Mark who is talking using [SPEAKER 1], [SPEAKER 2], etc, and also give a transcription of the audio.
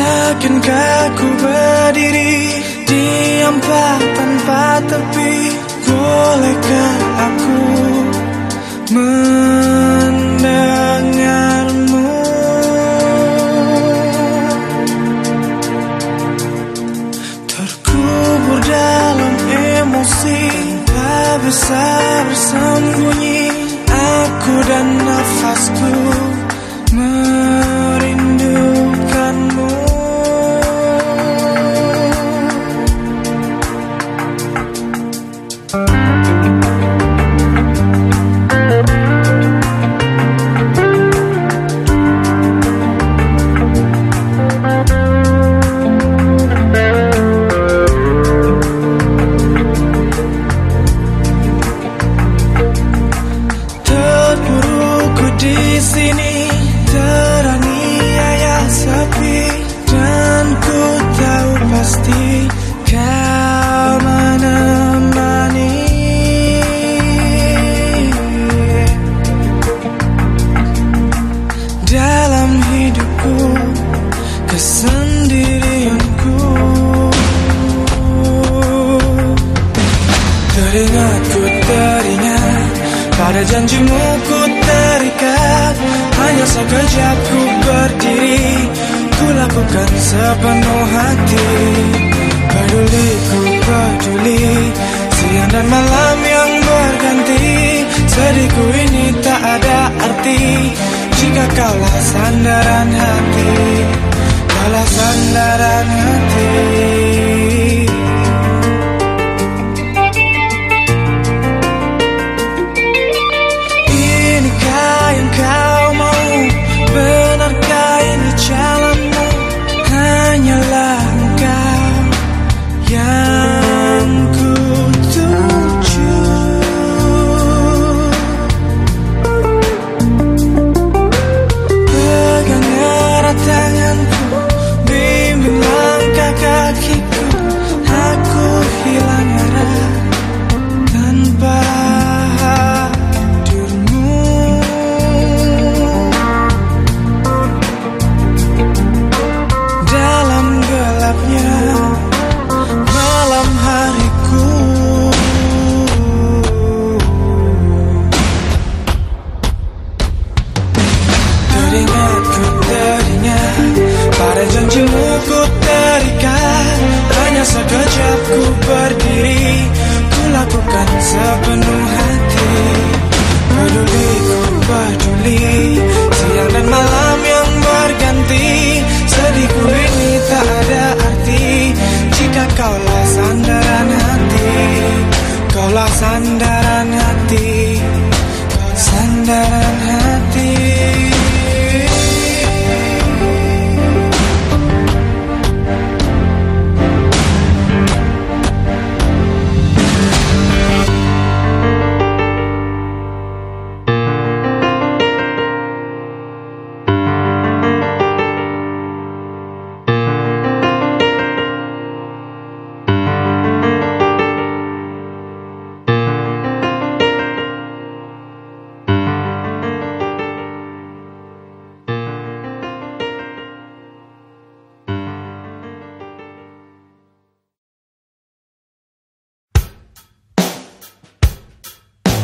[SPEAKER 1] Yakinkah ku berdiri di empat tanpa tepi? Bolehkah aku mendengarmu? Terkubur dalam emosi Tak bisa bersembunyi. Aku dan nafasku sini teraniaya sepi dan ku tahu pasti kau menemani. Dalam hidupku kesendirianku. Teringat ku teringat pada janjimu ku terikat Hanya sekejap ku berdiri. Ku lakukan sepenuh hati. Peduli ku peduli. Siang dan malam yang berganti. Sedihku ini tak ada arti. Jika kaulah sandaran hati Kaulah sandaran hati